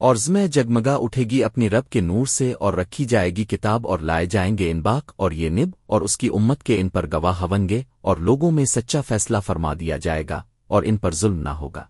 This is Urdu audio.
اور زمہ جگمگا اٹھے گی اپنی رب کے نور سے اور رکھی جائے گی کتاب اور لائے جائیں گے ان باق اور یہ نب اور اس کی امت کے ان پر گواہ ہونگے اور لوگوں میں سچا فیصلہ فرما دیا جائے گا اور ان پر ظلم نہ ہوگا۔